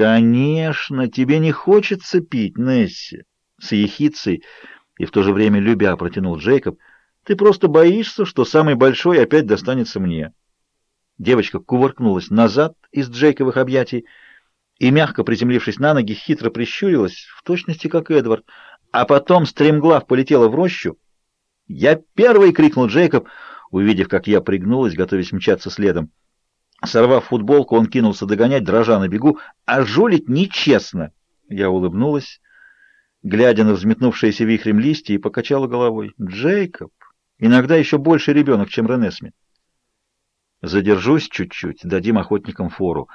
«Конечно, тебе не хочется пить, Несси!» С ехицей и в то же время любя протянул Джейкоб. «Ты просто боишься, что самый большой опять достанется мне». Девочка кувыркнулась назад из Джейковых объятий и, мягко приземлившись на ноги, хитро прищурилась, в точности как Эдвард, а потом стремглав полетела в рощу. «Я первый!» — крикнул Джейкоб, увидев, как я пригнулась, готовясь мчаться следом. Сорвав футболку, он кинулся догонять, дрожа на бегу. «А жулить нечестно!» Я улыбнулась, глядя на взметнувшиеся вихрем листья, и покачала головой. «Джейкоб! Иногда еще больше ребенок, чем Ренесми!» Задержусь чуть-чуть, дадим охотникам фору.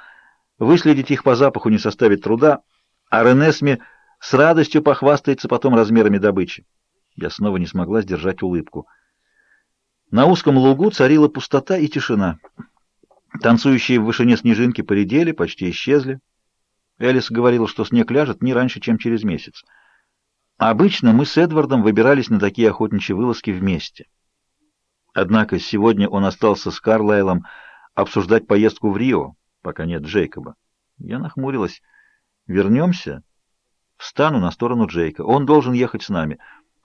Выследить их по запаху не составит труда, а Ренесми с радостью похвастается потом размерами добычи. Я снова не смогла сдержать улыбку. На узком лугу царила пустота и тишина. Танцующие в вышине снежинки поредели, почти исчезли. Элис говорила, что снег ляжет не раньше, чем через месяц. Обычно мы с Эдвардом выбирались на такие охотничьи вылазки вместе. Однако сегодня он остался с Карлайлом обсуждать поездку в Рио, пока нет Джейкоба. Я нахмурилась. «Вернемся?» «Встану на сторону Джейка. Он должен ехать с нами.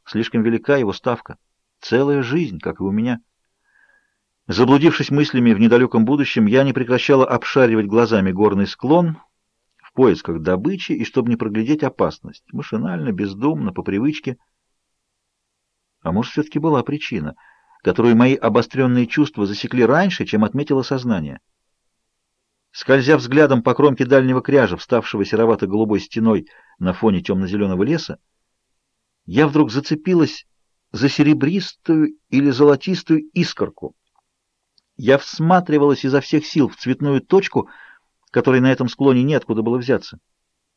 Слишком велика его ставка. Целая жизнь, как и у меня». Заблудившись мыслями в недалеком будущем, я не прекращала обшаривать глазами горный склон в поисках добычи и чтобы не проглядеть опасность. Машинально, бездумно, по привычке. А может, все-таки была причина — которую мои обостренные чувства засекли раньше, чем отметило сознание. Скользя взглядом по кромке дальнего кряжа, вставшего серовато-голубой стеной на фоне темно-зеленого леса, я вдруг зацепилась за серебристую или золотистую искорку. Я всматривалась изо всех сил в цветную точку, которой на этом склоне неоткуда было взяться.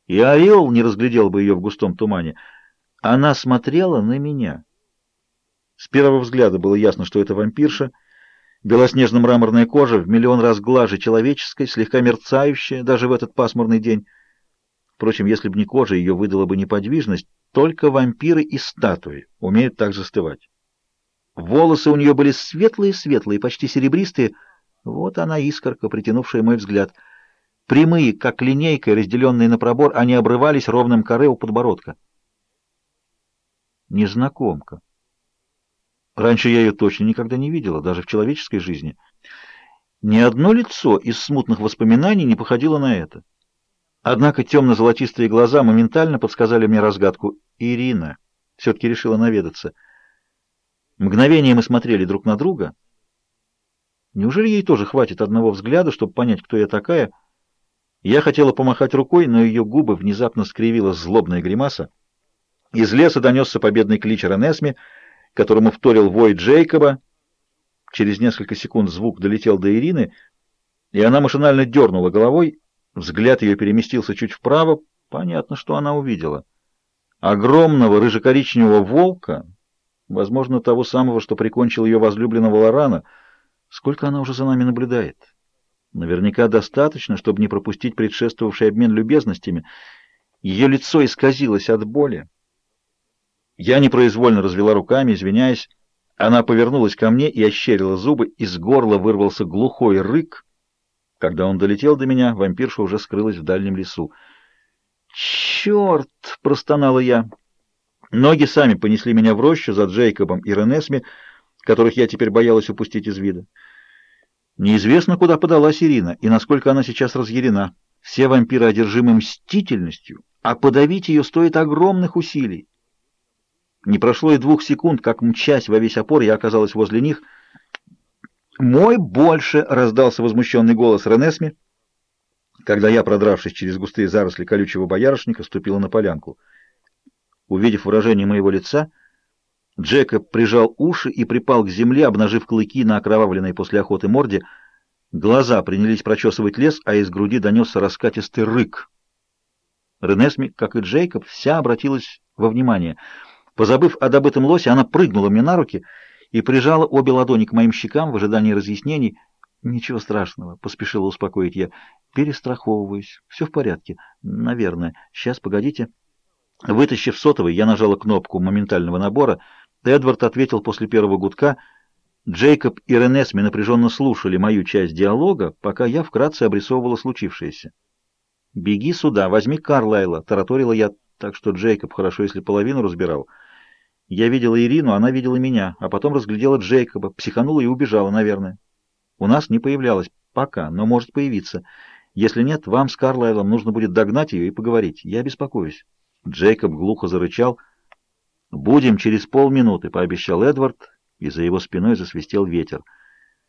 И орел не разглядел бы ее в густом тумане. Она смотрела на меня. С первого взгляда было ясно, что это вампирша. Белоснежно-мраморная кожа в миллион раз глаже человеческой, слегка мерцающая даже в этот пасмурный день. Впрочем, если бы не кожа, ее выдала бы неподвижность. Только вампиры и статуи умеют так застывать. Волосы у нее были светлые-светлые, почти серебристые. Вот она искорка, притянувшая мой взгляд. Прямые, как линейка, разделенные на пробор, они обрывались ровным коре у подбородка. Незнакомка. Раньше я ее точно никогда не видела, даже в человеческой жизни. Ни одно лицо из смутных воспоминаний не походило на это. Однако темно-золотистые глаза моментально подсказали мне разгадку. Ирина все-таки решила наведаться. Мгновение мы смотрели друг на друга. Неужели ей тоже хватит одного взгляда, чтобы понять, кто я такая? Я хотела помахать рукой, но ее губы внезапно скривила злобная гримаса. Из леса донесся победный клич Ренесми — которому вторил вой Джейкоба. Через несколько секунд звук долетел до Ирины, и она машинально дернула головой. Взгляд ее переместился чуть вправо. Понятно, что она увидела. Огромного рыжекоричневого волка, возможно, того самого, что прикончил ее возлюбленного Лорана. Сколько она уже за нами наблюдает? Наверняка достаточно, чтобы не пропустить предшествовавший обмен любезностями. Ее лицо исказилось от боли. Я непроизвольно развела руками, извиняясь. Она повернулась ко мне и ощерила зубы. Из горла вырвался глухой рык. Когда он долетел до меня, вампирша уже скрылась в дальнем лесу. «Черт!» — простонала я. Ноги сами понесли меня в рощу за Джейкобом и Ренесми, которых я теперь боялась упустить из вида. Неизвестно, куда подалась Ирина и насколько она сейчас разъярена. Все вампиры одержимы мстительностью, а подавить ее стоит огромных усилий. Не прошло и двух секунд, как, мчась во весь опор, я оказалась возле них. «Мой больше!» — раздался возмущенный голос Ренесми, когда я, продравшись через густые заросли колючего боярышника, ступила на полянку. Увидев выражение моего лица, Джекоб прижал уши и припал к земле, обнажив клыки на окровавленной после охоты морде. Глаза принялись прочесывать лес, а из груди донесся раскатистый рык. Ренесми, как и Джейкоб, вся обратилась во внимание — Позабыв о добытом лосе, она прыгнула мне на руки и прижала обе ладони к моим щекам в ожидании разъяснений. «Ничего страшного», — поспешила успокоить я. «Перестраховываюсь. Все в порядке. Наверное. Сейчас, погодите». Вытащив сотовый, я нажала кнопку моментального набора. Эдвард ответил после первого гудка. Джейкоб и Ренесми напряженно слушали мою часть диалога, пока я вкратце обрисовывала случившееся. «Беги сюда, возьми Карлайла», — тараторила я, так что Джейкоб хорошо, если половину разбирал. Я видела Ирину, она видела меня, а потом разглядела Джейкоба, психанула и убежала, наверное. У нас не появлялась пока, но может появиться. Если нет, вам с Карлайлом нужно будет догнать ее и поговорить. Я беспокоюсь. Джейкоб глухо зарычал. «Будем через полминуты», — пообещал Эдвард, и за его спиной засвистел ветер.